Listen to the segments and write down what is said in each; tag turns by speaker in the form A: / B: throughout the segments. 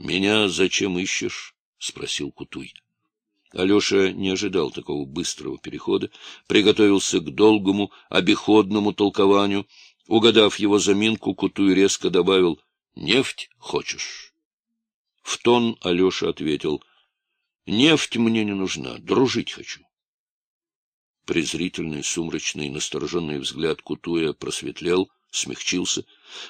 A: Меня зачем ищешь? — спросил Кутуй. Алеша не ожидал такого быстрого перехода, приготовился к долгому, обиходному толкованию. Угадав его заминку, Кутуй резко добавил «Нефть хочешь?» В тон Алеша ответил «Нефть мне не нужна, дружить хочу». Презрительный, сумрачный, настороженный взгляд Кутуя просветлел — смягчился.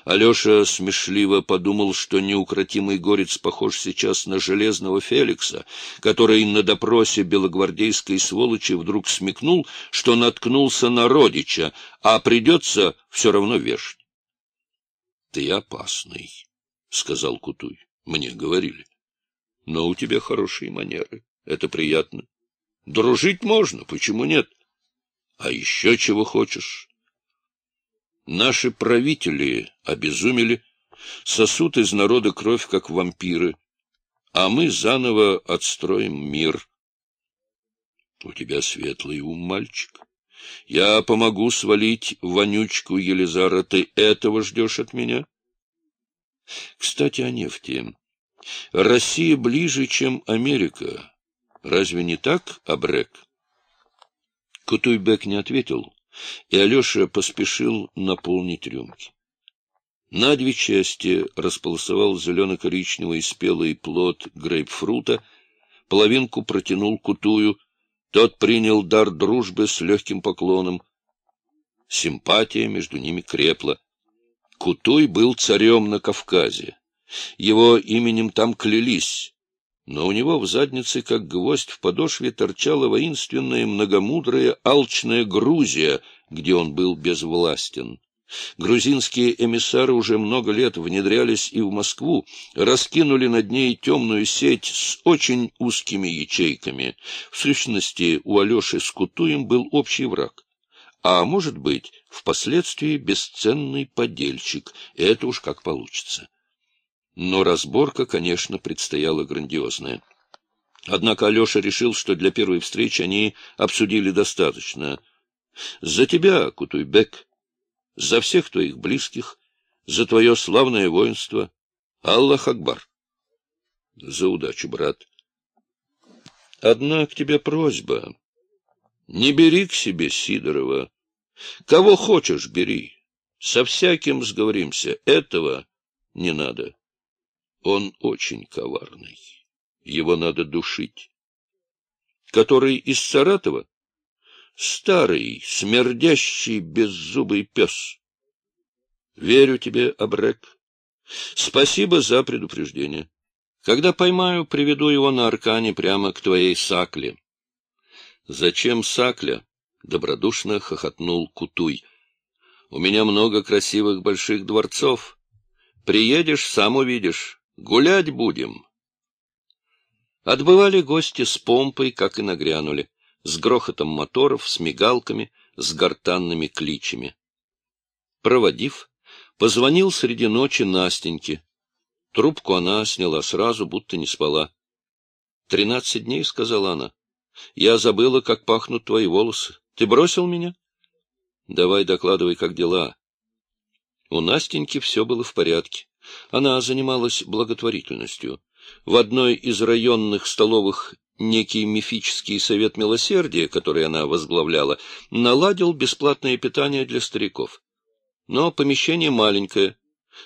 A: Алеша смешливо подумал, что неукротимый горец похож сейчас на железного Феликса, который на допросе белогвардейской сволочи вдруг смекнул, что наткнулся на родича, а придется все равно вешать. — Ты опасный, — сказал Кутуй. — Мне говорили. — Но у тебя хорошие манеры. Это приятно. Дружить можно, почему нет? А еще чего хочешь? Наши правители обезумели, сосут из народа кровь, как вампиры, а мы заново отстроим мир. У тебя светлый ум, мальчик. Я помогу свалить вонючку Елизара. Ты этого ждешь от меня? Кстати, о нефти. Россия ближе, чем Америка. Разве не так, Абрек? Кутуйбек не ответил и Алеша поспешил наполнить рюмки. На две части располосовал зелено-коричневый спелый плод грейпфрута, половинку протянул кутую, тот принял дар дружбы с легким поклоном. Симпатия между ними крепла. Кутуй был царем на Кавказе. Его именем там клялись, но у него в заднице, как гвоздь в подошве, торчала воинственная, многомудрая, алчная Грузия, где он был безвластен. Грузинские эмиссары уже много лет внедрялись и в Москву, раскинули над ней темную сеть с очень узкими ячейками. В сущности, у Алеши с Кутуем был общий враг. А может быть, впоследствии бесценный подельщик. Это уж как получится но разборка, конечно, предстояла грандиозная. Однако Алеша решил, что для первой встречи они обсудили достаточно. «За тебя, Кутуйбек, за всех твоих близких, за твое славное воинство. Аллах Акбар!» «За удачу, брат!» «Одна к тебе просьба. Не бери к себе Сидорова. Кого хочешь, бери. Со всяким сговоримся. Этого не надо». Он очень коварный. Его надо душить. Который из Саратова? Старый, смердящий, беззубый пес. Верю тебе, Абрек. Спасибо за предупреждение. Когда поймаю, приведу его на Аркане прямо к твоей сакле. Зачем сакля? Добродушно хохотнул Кутуй. У меня много красивых больших дворцов. Приедешь, сам увидишь. Гулять будем. Отбывали гости с помпой, как и нагрянули, с грохотом моторов, с мигалками, с гортанными кличами. Проводив, позвонил среди ночи Настеньке. Трубку она сняла сразу, будто не спала. — Тринадцать дней, — сказала она. — Я забыла, как пахнут твои волосы. Ты бросил меня? — Давай докладывай, как дела. У Настеньки все было в порядке. Она занималась благотворительностью. В одной из районных столовых некий мифический совет милосердия, который она возглавляла, наладил бесплатное питание для стариков. Но помещение маленькое.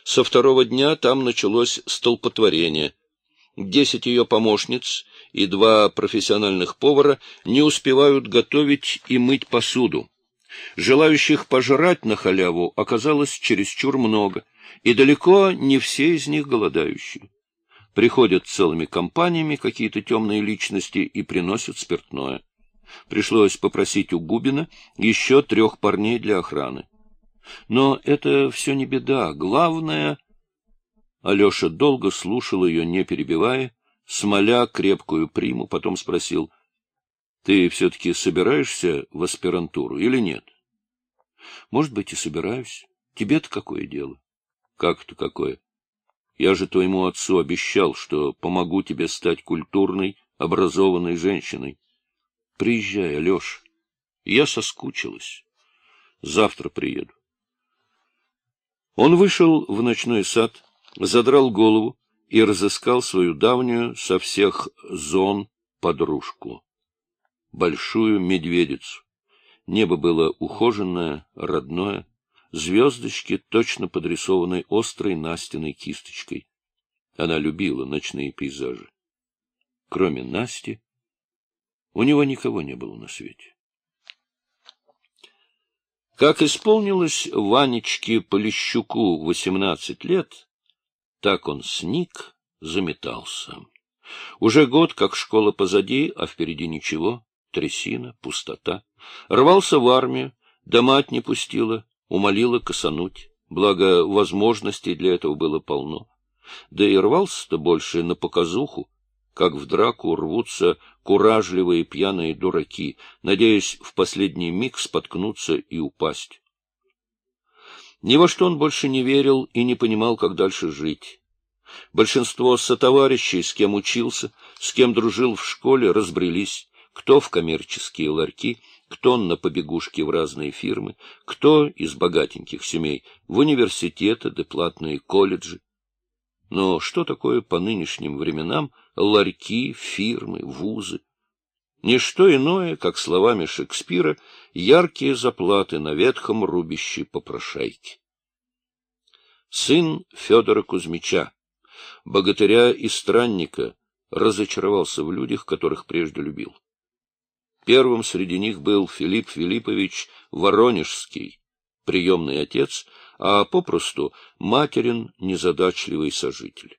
A: Со второго дня там началось столпотворение. Десять ее помощниц и два профессиональных повара не успевают готовить и мыть посуду. Желающих пожрать на халяву оказалось чересчур много — и далеко не все из них голодающие. Приходят целыми компаниями какие-то темные личности и приносят спиртное. Пришлось попросить у Губина еще трех парней для охраны. Но это все не беда. Главное... Алеша долго слушал ее, не перебивая, смоля крепкую приму, потом спросил, — Ты все-таки собираешься в аспирантуру или нет? — Может быть, и собираюсь. Тебе-то какое дело? Как это какое? Я же твоему отцу обещал, что помогу тебе стать культурной, образованной женщиной. Приезжай, Алеш. Я соскучилась. Завтра приеду. Он вышел в ночной сад, задрал голову и разыскал свою давнюю со всех зон подружку, большую медведицу. Небо было ухоженное, родное, звездочки, точно подрисованной острой Настиной кисточкой. Она любила ночные пейзажи. Кроме Насти, у него никого не было на свете. Как исполнилось Ванечке Полищуку восемнадцать лет, так он сник, заметался. Уже год, как школа позади, а впереди ничего, трясина, пустота. Рвался в армию, да мать не пустила, умолила косануть, благо возможностей для этого было полно. Да и рвался-то больше на показуху, как в драку рвутся куражливые пьяные дураки, надеясь в последний миг споткнуться и упасть. Ни во что он больше не верил и не понимал, как дальше жить. Большинство сотоварищей, с кем учился, с кем дружил в школе, разбрелись, кто в коммерческие ларьки, кто на побегушки в разные фирмы, кто из богатеньких семей в университеты да платные колледжи. Но что такое по нынешним временам ларьки, фирмы, вузы? Ничто иное, как словами Шекспира, яркие заплаты на ветхом рубище попрошайки. Сын Федора Кузьмича, богатыря и странника, разочаровался в людях, которых прежде любил. Первым среди них был Филипп Филиппович Воронежский, приемный отец, а попросту материн незадачливый сожитель.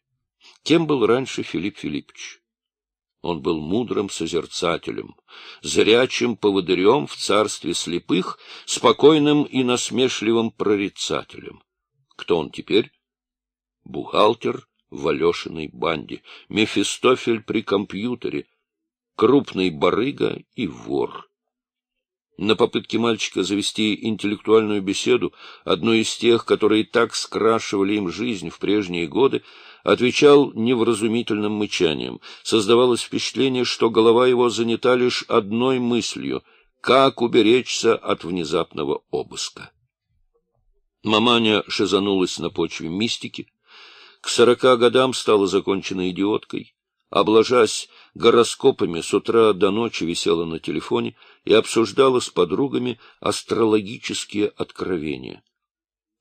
A: Кем был раньше Филипп Филиппович? Он был мудрым созерцателем, зрячим поводырем в царстве слепых, спокойным и насмешливым прорицателем. Кто он теперь? Бухгалтер в Алешиной банде, Мефистофель при компьютере, крупный барыга и вор. На попытке мальчика завести интеллектуальную беседу, одной из тех, которые так скрашивали им жизнь в прежние годы, отвечал невразумительным мычанием. Создавалось впечатление, что голова его занята лишь одной мыслью — как уберечься от внезапного обыска. Маманя шизанулась на почве мистики. К сорока годам стала законченной идиоткой. Обложась гороскопами, с утра до ночи висела на телефоне и обсуждала с подругами астрологические откровения.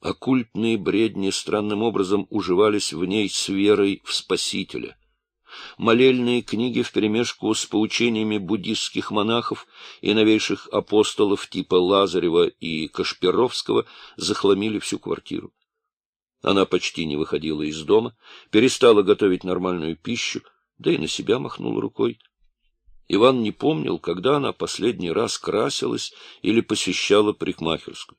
A: Оккультные бредни странным образом уживались в ней с верой в Спасителя. Молельные книги вперемешку с поучениями буддистских монахов и новейших апостолов типа Лазарева и Кашпировского захламили всю квартиру. Она почти не выходила из дома, перестала готовить нормальную пищу, да и на себя махнул рукой. Иван не помнил, когда она последний раз красилась или посещала парикмахерскую.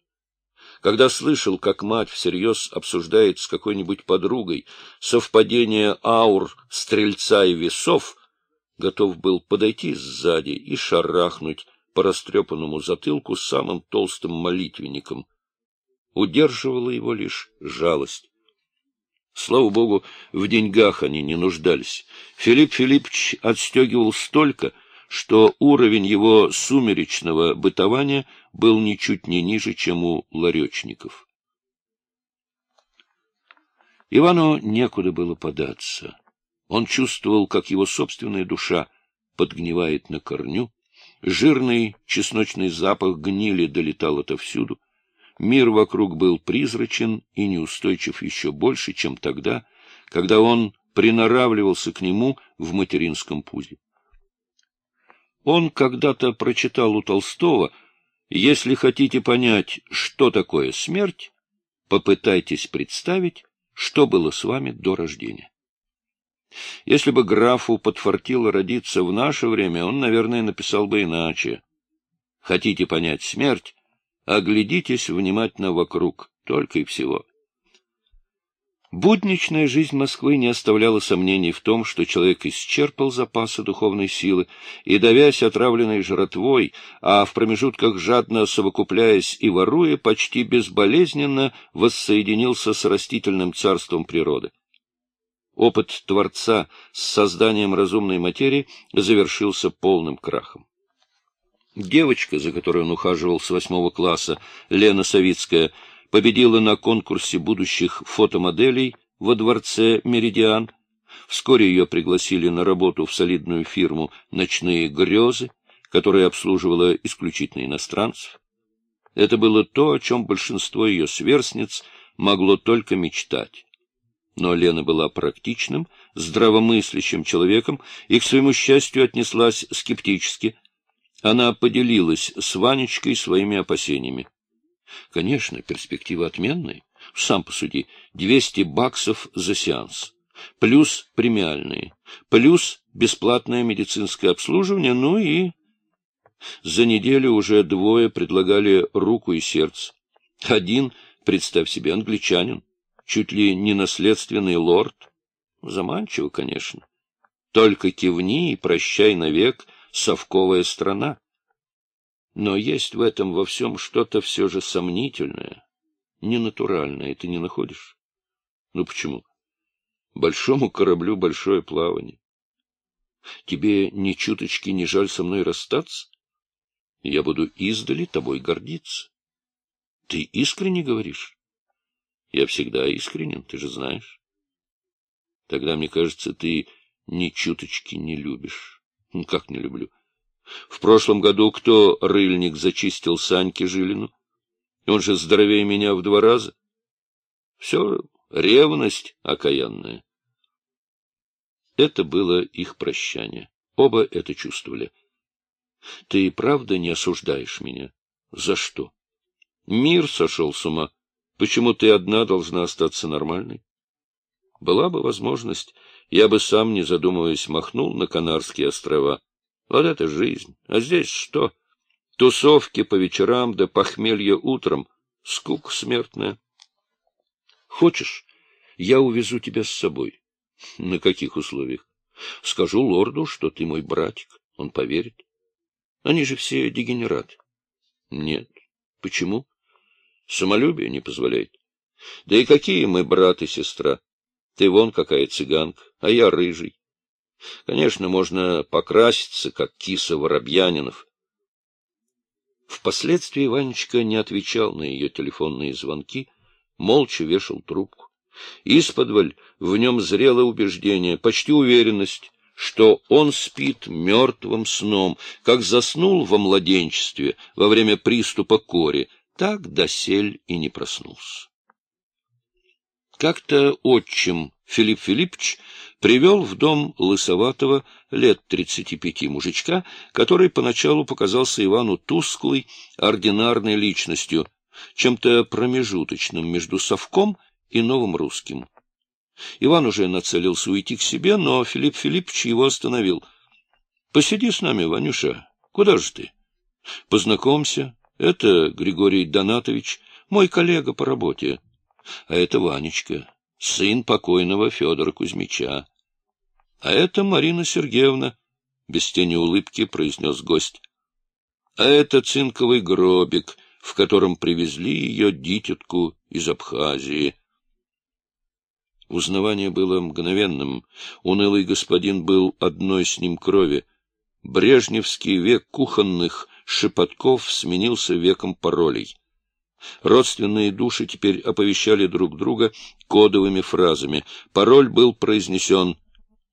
A: Когда слышал, как мать всерьез обсуждает с какой-нибудь подругой совпадение аур стрельца и весов, готов был подойти сзади и шарахнуть по растрепанному затылку самым толстым молитвенником. Удерживала его лишь жалость. Слава богу, в деньгах они не нуждались. Филипп Филиппович отстегивал столько, что уровень его сумеречного бытования был ничуть не ниже, чем у ларечников. Ивану некуда было податься. Он чувствовал, как его собственная душа подгнивает на корню, жирный чесночный запах гнили долетал отовсюду, Мир вокруг был призрачен и неустойчив еще больше, чем тогда, когда он приноравливался к нему в материнском пузе. Он когда-то прочитал у Толстого «Если хотите понять, что такое смерть, попытайтесь представить, что было с вами до рождения». Если бы графу подфартило родиться в наше время, он, наверное, написал бы иначе. Хотите понять смерть, Оглядитесь внимательно вокруг, только и всего. Будничная жизнь Москвы не оставляла сомнений в том, что человек исчерпал запасы духовной силы и, давясь отравленной жратвой, а в промежутках жадно совокупляясь и воруя, почти безболезненно воссоединился с растительным царством природы. Опыт Творца с созданием разумной материи завершился полным крахом. Девочка, за которой он ухаживал с восьмого класса, Лена Савицкая, победила на конкурсе будущих фотомоделей во дворце «Меридиан», Вскоре ее пригласили на работу в солидную фирму «Ночные грезы», которая обслуживала исключительно иностранцев. Это было то, о чем большинство ее сверстниц могло только мечтать. Но Лена была практичным, здравомыслящим человеком и, к своему счастью, отнеслась скептически. Она поделилась с Ванечкой своими опасениями. Конечно, перспектива отменная. Сам посуди, 200 баксов за сеанс. Плюс премиальные. Плюс бесплатное медицинское обслуживание, ну и... За неделю уже двое предлагали руку и сердце. Один, представь себе, англичанин, чуть ли не наследственный лорд. Заманчиво, конечно. Только кивни и прощай навек, совковая страна. Но есть в этом во всем что-то все же сомнительное, ненатуральное, ты не находишь? Ну почему? Большому кораблю большое плавание. Тебе ни чуточки не жаль со мной расстаться? Я буду издали тобой гордиться. Ты искренне говоришь? Я всегда искренен, ты же знаешь. Тогда, мне кажется, ты ни чуточки не любишь. Как не люблю? В прошлом году кто рыльник зачистил Саньке Жилину? Он же здоровее меня в два раза. Все ревность окаянная. Это было их прощание. Оба это чувствовали. Ты и правда не осуждаешь меня? За что? Мир сошел с ума. Почему ты одна должна остаться нормальной? Была бы возможность, я бы сам, не задумываясь, махнул на Канарские острова. Вот это жизнь. А здесь что? Тусовки по вечерам да похмелье утром. Скука смертная. Хочешь, я увезу тебя с собой? На каких условиях? Скажу лорду, что ты мой братик. Он поверит. Они же все дегенераты. Нет. Почему? Самолюбие не позволяет. Да и какие мы брат и сестра? Ты вон какая цыганка, а я рыжий. Конечно, можно покраситься, как киса Воробьянинов. Впоследствии Ванечка не отвечал на ее телефонные звонки, молча вешал трубку. Исподволь в нем зрело убеждение, почти уверенность, что он спит мертвым сном, как заснул во младенчестве во время приступа кори, так досель и не проснулся. Как-то отчим Филипп Филиппович привел в дом лысоватого лет тридцати пяти мужичка, который поначалу показался Ивану тусклой, ординарной личностью, чем-то промежуточным между совком и новым русским. Иван уже нацелился уйти к себе, но Филипп Филиппович его остановил. — Посиди с нами, Ванюша. Куда же ты? — Познакомься. Это Григорий Донатович, мой коллега по работе. А это Ванечка, сын покойного Федора Кузьмича. А это Марина Сергеевна, — без тени улыбки произнес гость. А это цинковый гробик, в котором привезли ее дитятку из Абхазии. Узнавание было мгновенным. Унылый господин был одной с ним крови. Брежневский век кухонных шепотков сменился веком паролей. Родственные души теперь оповещали друг друга кодовыми фразами. Пароль был произнесен.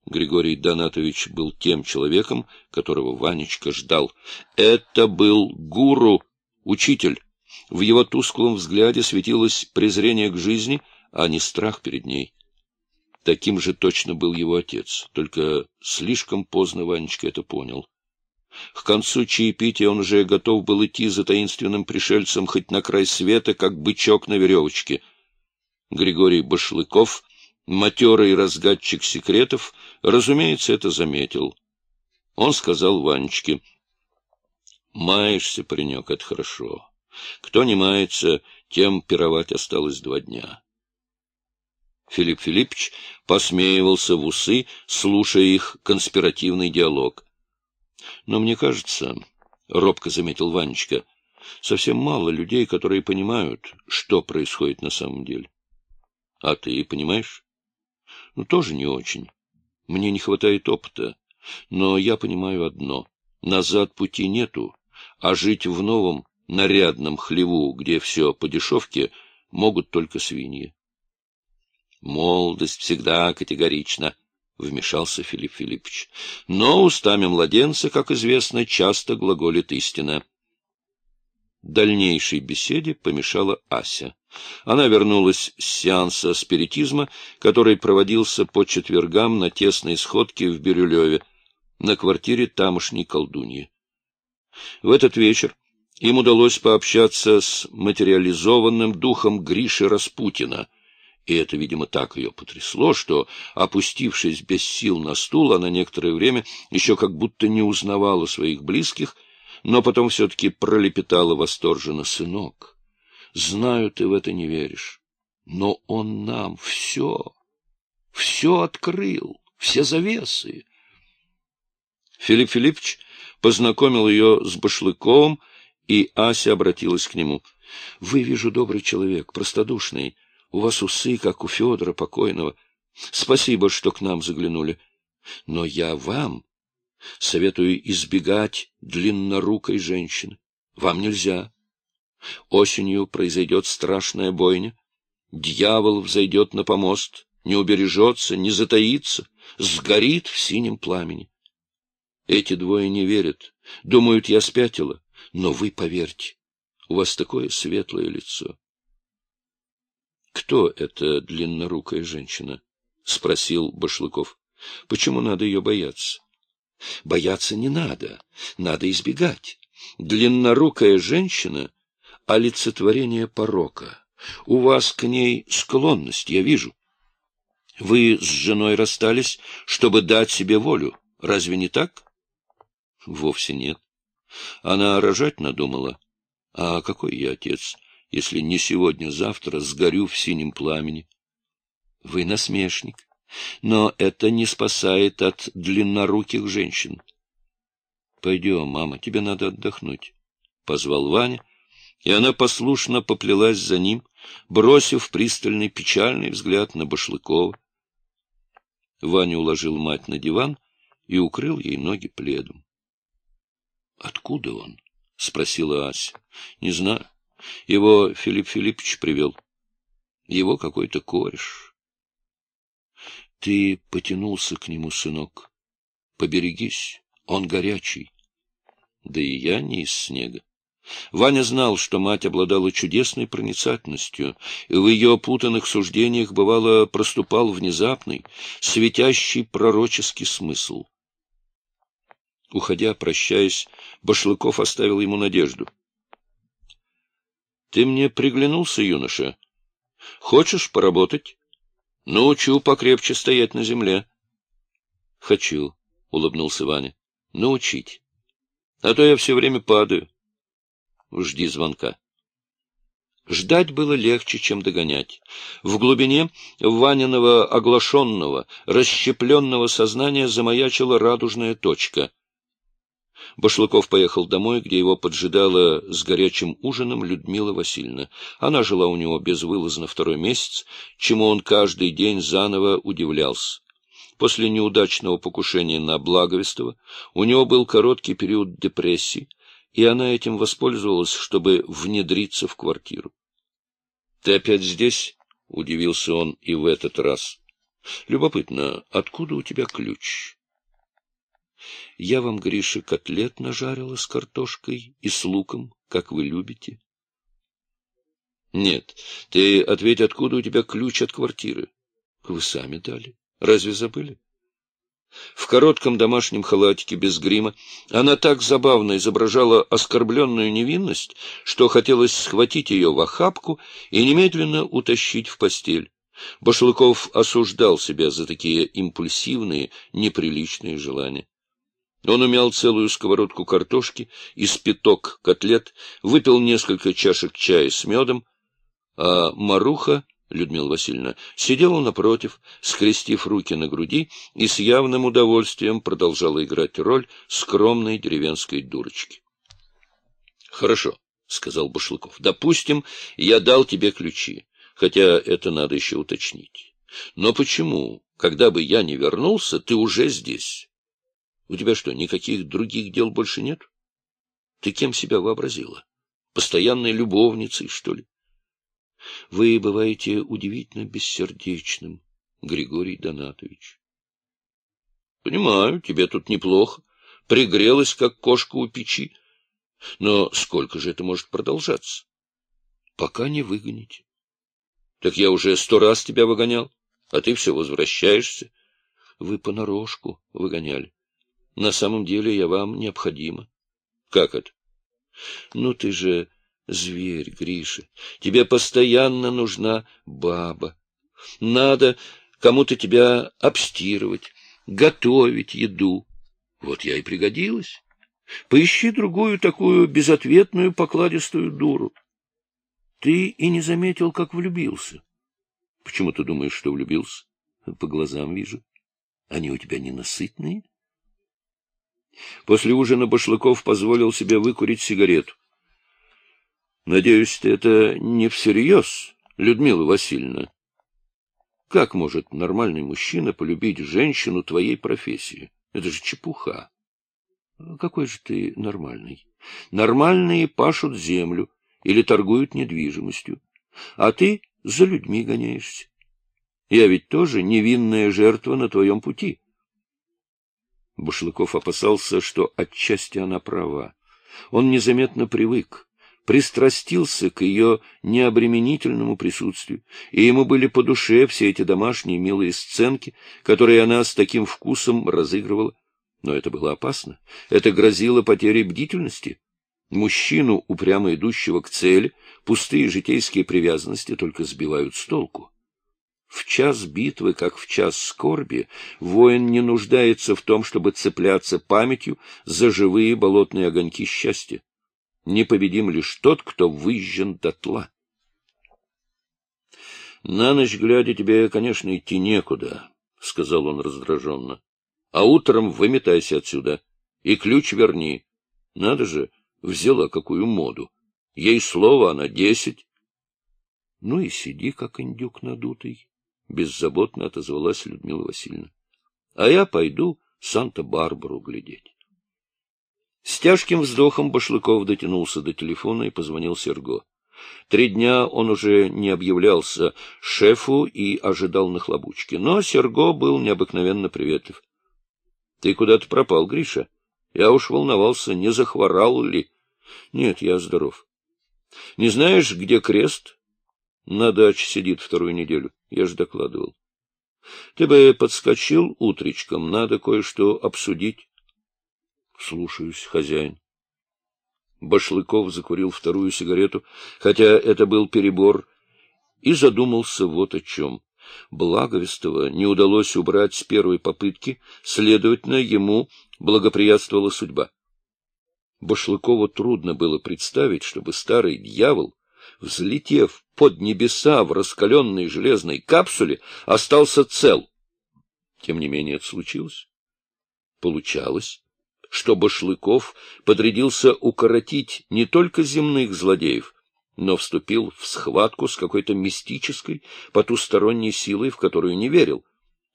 A: Григорий Донатович был тем человеком, которого Ванечка ждал. Это был гуру, учитель. В его тусклом взгляде светилось презрение к жизни, а не страх перед ней. Таким же точно был его отец, только слишком поздно Ванечка это понял. К концу чаепития он уже готов был идти за таинственным пришельцем хоть на край света, как бычок на веревочке. Григорий Башлыков, матерый разгадчик секретов, разумеется, это заметил. Он сказал Ванечке, «Маешься, паренек, это хорошо. Кто не мается, тем пировать осталось два дня». Филипп Филиппович посмеивался в усы, слушая их конспиративный диалог. — Но мне кажется, — робко заметил Ванечка, — совсем мало людей, которые понимают, что происходит на самом деле. — А ты понимаешь? — Ну, тоже не очень. Мне не хватает опыта. Но я понимаю одно — назад пути нету, а жить в новом, нарядном хлеву, где все по дешевке, могут только свиньи. Молодость всегда категорична. — вмешался Филипп Филиппович. Но устами младенца, как известно, часто глаголит истина. Дальнейшей беседе помешала Ася. Она вернулась с сеанса спиритизма, который проводился по четвергам на тесной сходке в Бирюлеве, на квартире тамошней колдуньи. В этот вечер им удалось пообщаться с материализованным духом Гриши Распутина, и это, видимо, так ее потрясло, что, опустившись без сил на стул, она некоторое время еще как будто не узнавала своих близких, но потом все-таки пролепетала восторженно «Сынок, знаю, ты в это не веришь, но он нам все, все открыл, все завесы». Филипп Филиппович познакомил ее с Башлыковым, и Ася обратилась к нему. — Вы, вижу, добрый человек, простодушный. У вас усы, как у Федора покойного. Спасибо, что к нам заглянули. Но я вам советую избегать длиннорукой женщины. Вам нельзя. Осенью произойдет страшная бойня. Дьявол взойдет на помост, не убережется, не затаится, сгорит в синем пламени. Эти двое не верят, думают, я спятила. Но вы поверьте, у вас такое светлое лицо. — Кто эта длиннорукая женщина? — спросил Башлыков. — Почему надо ее бояться? — Бояться не надо, надо избегать. Длиннорукая женщина — олицетворение порока. У вас к ней склонность, я вижу. Вы с женой расстались, чтобы дать себе волю. Разве не так? Вовсе нет. Она рожать надумала. А какой я отец, если не сегодня-завтра сгорю в синем пламени? Вы насмешник, но это не спасает от длинноруких женщин. Пойдем, мама, тебе надо отдохнуть, — позвал Ваня, и она послушно поплелась за ним, бросив пристальный печальный взгляд на Башлыкова. Ваня уложил мать на диван и укрыл ей ноги пледом. Откуда он? — спросила Ася. — Не знаю. Его Филипп Филиппович привел. Его какой-то кореш. Ты потянулся к нему, сынок. Поберегись, он горячий. Да и я не из снега. Ваня знал, что мать обладала чудесной проницательностью, и в ее опутанных суждениях, бывало, проступал внезапный, светящий пророческий смысл. Уходя, прощаясь, Башлыков оставил ему надежду. — Ты мне приглянулся, юноша. Хочешь поработать? Научу покрепче стоять на земле. — Хочу, — улыбнулся Ваня. — Научить. А то я все время падаю. Жди звонка. Ждать было легче, чем догонять. В глубине Ваниного оглашенного, расщепленного сознания замаячила радужная точка — Башлыков поехал домой, где его поджидала с горячим ужином Людмила Васильевна. Она жила у него безвылазно второй месяц, чему он каждый день заново удивлялся. После неудачного покушения на Благовестова у него был короткий период депрессии, и она этим воспользовалась, чтобы внедриться в квартиру. — Ты опять здесь? — удивился он и в этот раз. — Любопытно, откуда у тебя ключ? Я вам, Гриша, котлет нажарила с картошкой и с луком, как вы любите. Нет, ты ответь, откуда у тебя ключ от квартиры? Вы сами дали. Разве забыли? В коротком домашнем халатике без грима она так забавно изображала оскорбленную невинность, что хотелось схватить ее в охапку и немедленно утащить в постель. Башлыков осуждал себя за такие импульсивные, неприличные желания. Он умял целую сковородку картошки и спиток котлет, выпил несколько чашек чая с медом, а Маруха, Людмила Васильевна, сидела напротив, скрестив руки на груди и с явным удовольствием продолжала играть роль скромной деревенской дурочки. — Хорошо, — сказал Башлыков. — Допустим, я дал тебе ключи, хотя это надо еще уточнить. Но почему, когда бы я не вернулся, ты уже здесь? У тебя что, никаких других дел больше нет? Ты кем себя вообразила? Постоянной любовницей, что ли? Вы бываете удивительно бессердечным, Григорий Донатович. — Понимаю, тебе тут неплохо. Пригрелась, как кошка у печи. Но сколько же это может продолжаться? — Пока не выгоните. — Так я уже сто раз тебя выгонял, а ты все возвращаешься. — Вы понарошку выгоняли. На самом деле я вам необходима. — Как это? — Ну, ты же зверь, Гриша. Тебе постоянно нужна баба. Надо кому-то тебя обстирывать, готовить еду. Вот я и пригодилась. Поищи другую такую безответную покладистую дуру. Ты и не заметил, как влюбился. Почему ты думаешь, что влюбился? По глазам вижу. Они у тебя ненасытные? После ужина Башлыков позволил себе выкурить сигарету. — Надеюсь, ты это не всерьез, Людмила Васильевна? Как может нормальный мужчина полюбить женщину твоей профессии? Это же чепуха. Какой же ты нормальный? Нормальные пашут землю или торгуют недвижимостью, а ты за людьми гоняешься. Я ведь тоже невинная жертва на твоем пути. Бушлыков опасался, что отчасти она права. Он незаметно привык пристрастился к ее необременительному присутствию, и ему были по душе все эти домашние милые сценки, которые она с таким вкусом разыгрывала. Но это было опасно, это грозило потерей бдительности. Мужчину, упрямо идущего к цели, пустые житейские привязанности только сбивают с толку. В час битвы, как в час скорби, воин не нуждается в том, чтобы цепляться памятью за живые болотные огоньки счастья. Непобедим лишь тот, кто выжжен дотла. — На ночь глядя тебе, конечно, идти некуда, — сказал он раздраженно. — А утром выметайся отсюда и ключ верни. Надо же, взяла какую моду. Ей слово, она десять. — Ну и сиди, как индюк надутый, — беззаботно отозвалась Людмила Васильевна. — А я пойду Санта-Барбару глядеть. С тяжким вздохом Башлыков дотянулся до телефона и позвонил Серго. Три дня он уже не объявлялся шефу и ожидал нахлобучки, но Серго был необыкновенно приветлив. — Ты куда-то пропал, Гриша? Я уж волновался, не захворал ли. — Нет, я здоров. — Не знаешь, где крест? — На даче сидит вторую неделю. Я же докладывал. — Ты бы подскочил утречком, надо кое-что обсудить. Слушаюсь, хозяин. Башлыков закурил вторую сигарету, хотя это был перебор, и задумался вот о чем. Благовестова не удалось убрать с первой попытки, следовательно, ему благоприятствовала судьба. Башлыкову трудно было представить, чтобы старый дьявол, взлетев под небеса в раскаленной железной капсуле, остался цел. Тем не менее это случилось. Получалось, что Башлыков подрядился укоротить не только земных злодеев, но вступил в схватку с какой-то мистической, потусторонней силой, в которую не верил.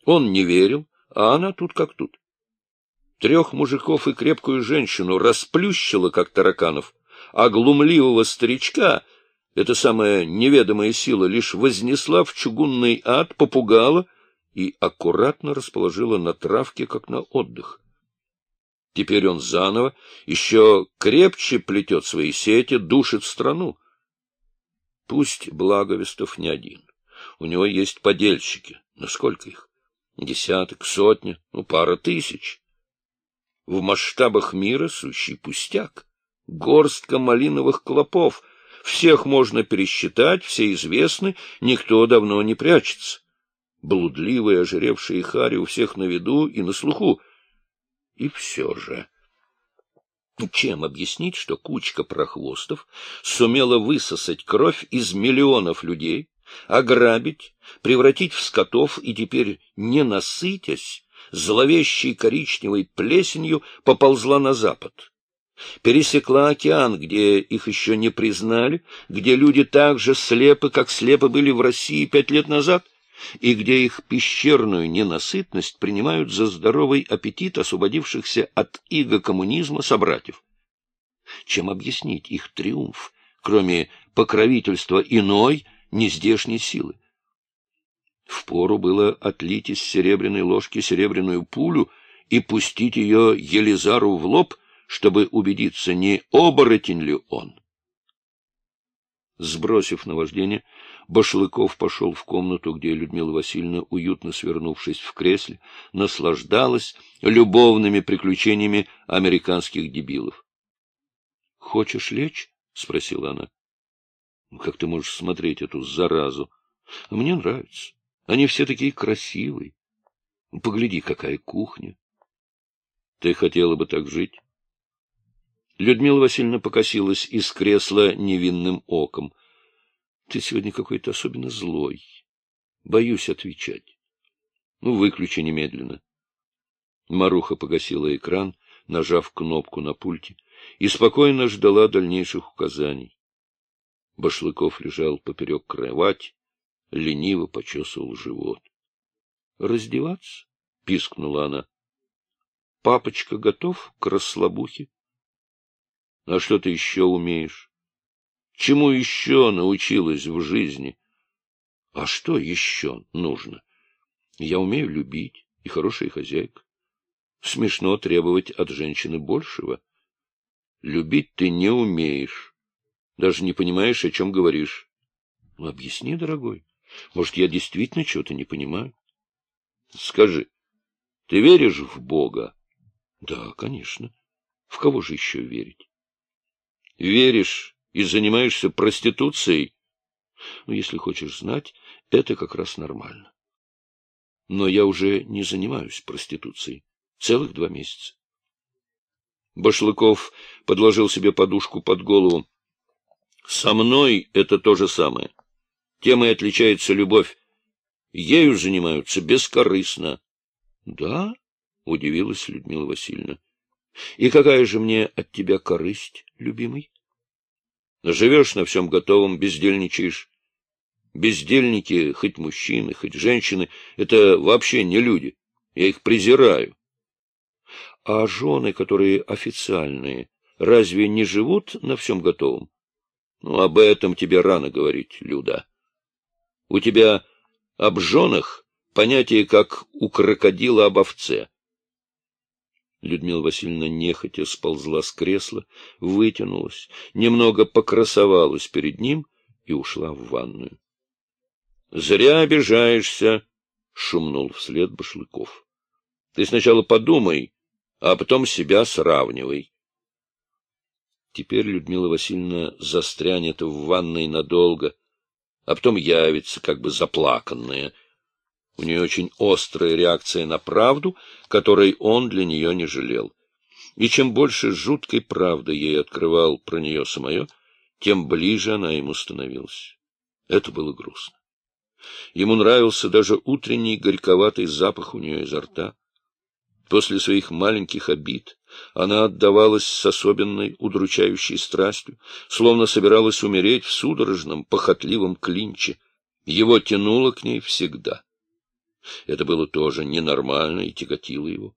A: Он не верил, а она тут как тут. Трех мужиков и крепкую женщину расплющила, как тараканов, а глумливого старичка эта самая неведомая сила лишь вознесла в чугунный ад, попугала и аккуратно расположила на травке, как на отдых. Теперь он заново еще крепче плетет свои сети, душит страну. Пусть Благовестов не один. У него есть подельщики. Но сколько их? Десяток, сотни, ну, пара тысяч. В масштабах мира сущий пустяк. Горстка малиновых клопов. Всех можно пересчитать, все известны, никто давно не прячется. Блудливые, ожиревшие хари у всех на виду и на слуху. И все же... Чем объяснить, что кучка прохвостов сумела высосать кровь из миллионов людей, ограбить, превратить в скотов и теперь, не насытясь, зловещей коричневой плесенью поползла на запад? Пересекла океан, где их еще не признали, где люди так же слепы, как слепы были в России пять лет назад — и где их пещерную ненасытность принимают за здоровый аппетит освободившихся от иго коммунизма собратьев. Чем объяснить их триумф, кроме покровительства иной, нездешней силы? Впору было отлить из серебряной ложки серебряную пулю и пустить ее Елизару в лоб, чтобы убедиться, не оборотень ли он. Сбросив наваждение, Башлыков пошел в комнату, где Людмила Васильевна, уютно свернувшись в кресле, наслаждалась любовными приключениями американских дебилов. — Хочешь лечь? — спросила она. — Как ты можешь смотреть эту заразу? Мне нравится. Они все такие красивые. Погляди, какая кухня. Ты хотела бы так жить? Людмила Васильевна покосилась из кресла невинным оком. — Ты сегодня какой-то особенно злой. Боюсь отвечать. Ну, выключи немедленно. Маруха погасила экран, нажав кнопку на пульте, и спокойно ждала дальнейших указаний. Башлыков лежал поперек кровати, лениво почесывал живот. — Раздеваться? — пискнула она. — Папочка готов к расслабухе? — А что ты еще умеешь? Чему еще научилась в жизни? А что еще нужно? Я умею любить и хорошая хозяйка. Смешно требовать от женщины большего. Любить ты не умеешь. Даже не понимаешь, о чем говоришь. Ну, объясни, дорогой. Может, я действительно чего-то не понимаю? Скажи, ты веришь в Бога? Да, конечно. В кого же еще верить? Веришь и занимаешься проституцией? Ну, если хочешь знать, это как раз нормально. Но я уже не занимаюсь проституцией. Целых два месяца. Башлыков подложил себе подушку под голову. Со мной это то же самое. Тем и отличается любовь. Ею занимаются бескорыстно. — Да? — удивилась Людмила Васильевна. — И какая же мне от тебя корысть, любимый? Живешь на всем готовом, бездельничаешь. Бездельники, хоть мужчины, хоть женщины, это вообще не люди. Я их презираю. А жены, которые официальные, разве не живут на всем готовом? Ну, об этом тебе рано говорить, Люда. У тебя об женах понятие, как у крокодила об овце. Людмила Васильевна нехотя сползла с кресла, вытянулась, немного покрасовалась перед ним и ушла в ванную. — Зря обижаешься, — шумнул вслед Башлыков. — Ты сначала подумай, а потом себя сравнивай. Теперь Людмила Васильевна застрянет в ванной надолго, а потом явится, как бы заплаканная, — у нее очень острая реакция на правду, которой он для нее не жалел. И чем больше жуткой правды ей открывал про нее самое, тем ближе она ему становилась. Это было грустно. Ему нравился даже утренний горьковатый запах у нее изо рта. После своих маленьких обид она отдавалась с особенной удручающей страстью, словно собиралась умереть в судорожном, похотливом клинче. Его тянуло к ней всегда. Это было тоже ненормально и тяготило его.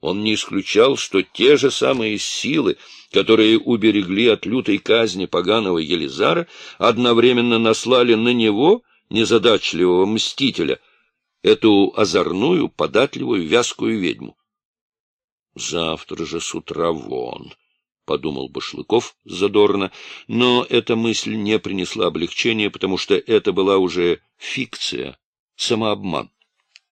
A: Он не исключал, что те же самые силы, которые уберегли от лютой казни поганого Елизара, одновременно наслали на него, незадачливого мстителя, эту озорную, податливую, вязкую ведьму. «Завтра же с утра вон», — подумал Башлыков задорно, но эта мысль не принесла облегчения, потому что это была уже фикция, самообман.